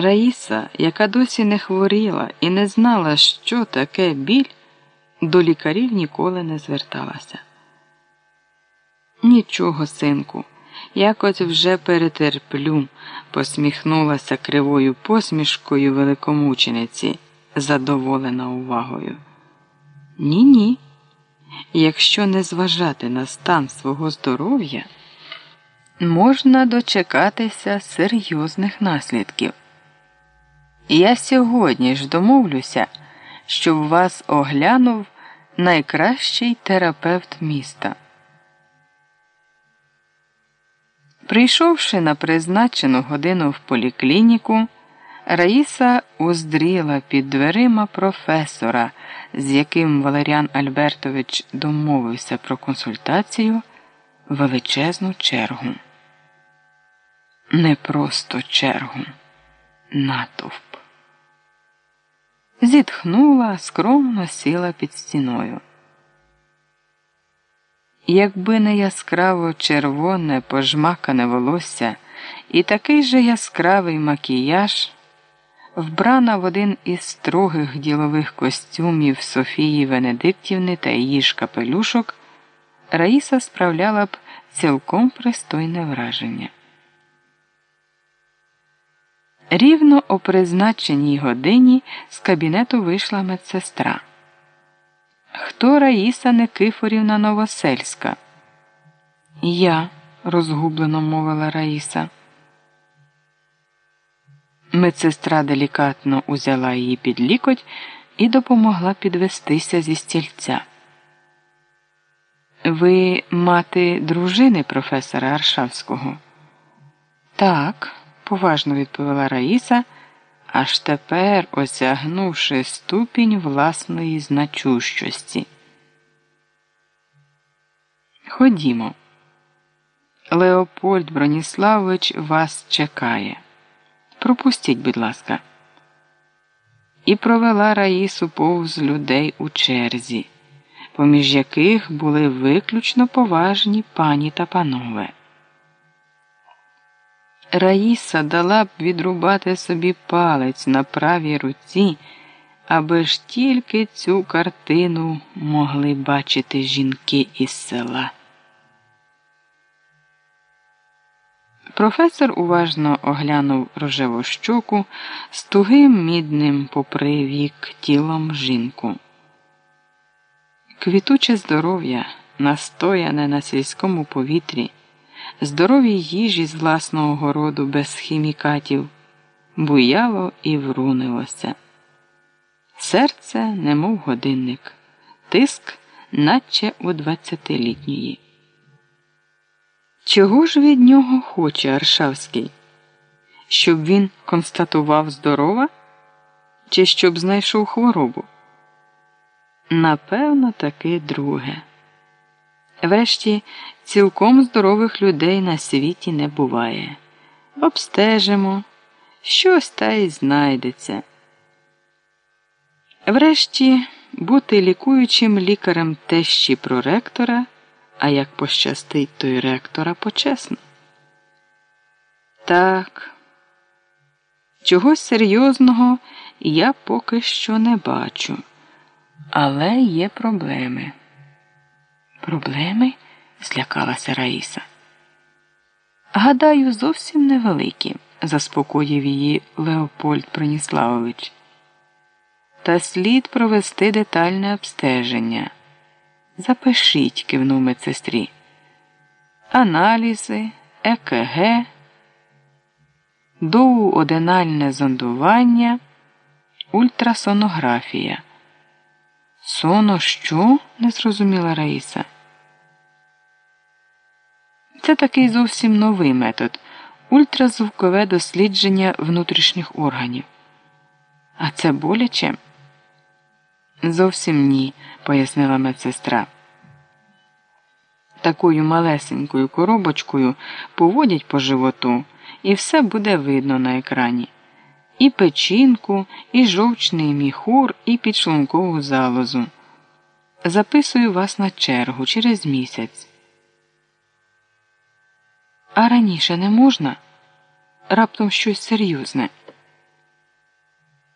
Раїса, яка досі не хворіла і не знала, що таке біль, до лікарів ніколи не зверталася. Нічого, синку, якось вже перетерплю, посміхнулася кривою посмішкою великомучениці, задоволена увагою. Ні, ні. Якщо не зважати на стан свого здоров'я, можна дочекатися серйозних наслідків. Я сьогодні ж домовлюся, щоб вас оглянув найкращий терапевт міста. Прийшовши на призначену годину в поліклініку, Раїса уздріла під дверима професора, з яким Валеріан Альбертович домовився про консультацію величезну чергу. Не просто чергу, натовп. Зітхнула, скромно сіла під стіною. Якби не яскраво червоне пожмакане волосся і такий же яскравий макіяж, вбрана в один із строгих ділових костюмів Софії Венедиктівни та її ж капелюшок, Раїса справляла б цілком пристойне враження. Рівно о призначеній годині з кабінету вийшла медсестра. Хто Раїса Никифорівна Новосельська? Я, розгублено мовила Раїса. Медсестра делікатно узяла її під лікоть і допомогла підвестися зі стільця. Ви мати дружини професора Аршавського? Так, поважно відповіла Раїса, аж тепер осягнувши ступінь власної значущості. Ходімо. Леопольд Броніславович вас чекає. Пропустіть, будь ласка. І провела Раїсу повз людей у черзі, поміж яких були виключно поважні пані та панове. Раїса дала б відрубати собі палець на правій руці, аби ж тільки цю картину могли бачити жінки із села. Професор уважно оглянув рожеву щоку з тугим мідним попри вік тілом жінку. Квітуче здоров'я, настояне на сільському повітрі здоровій їжі з власного городу без хімікатів, буяло і врунилося. Серце, немов годинник, тиск, наче у двадцятилітньої. Чого ж від нього хоче Аршавський? Щоб він констатував здорова? Чи щоб знайшов хворобу? Напевно, таки друге. Врешті цілком здорових людей на світі не буває. Обстежимо, щось та й знайдеться. Врешті бути лікуючим лікарем тещі проректора, а як пощастить, то й ректора почесно. Так, чогось серйозного я поки що не бачу, але є проблеми. Проблеми? злякалася Раїса. Гадаю, зовсім невеликі, заспокоїв її Леопольд Проніславович. Та слід провести детальне обстеження. Запишіть, кивнув медсестрі. Аналізи, ЕКГ, доуоденальне зондування, ультрасонографія. Соно що? не зрозуміла Раїса. Це такий зовсім новий метод ультразвукове дослідження внутрішніх органів. А це боляче? Зовсім ні, пояснила медсестра. Такою малесенькою коробочкою поводять по животу, і все буде видно на екрані. І печінку, і жовчний міхур, і підшлункову залозу. Записую вас на чергу через місяць. А раніше не можна? Раптом щось серйозне.